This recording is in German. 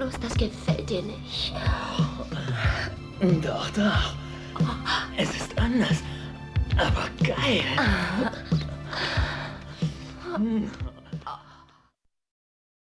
Bloß, das gefällt dir nicht. Doch, doch. Es ist anders. Aber geil. Ah. Hm.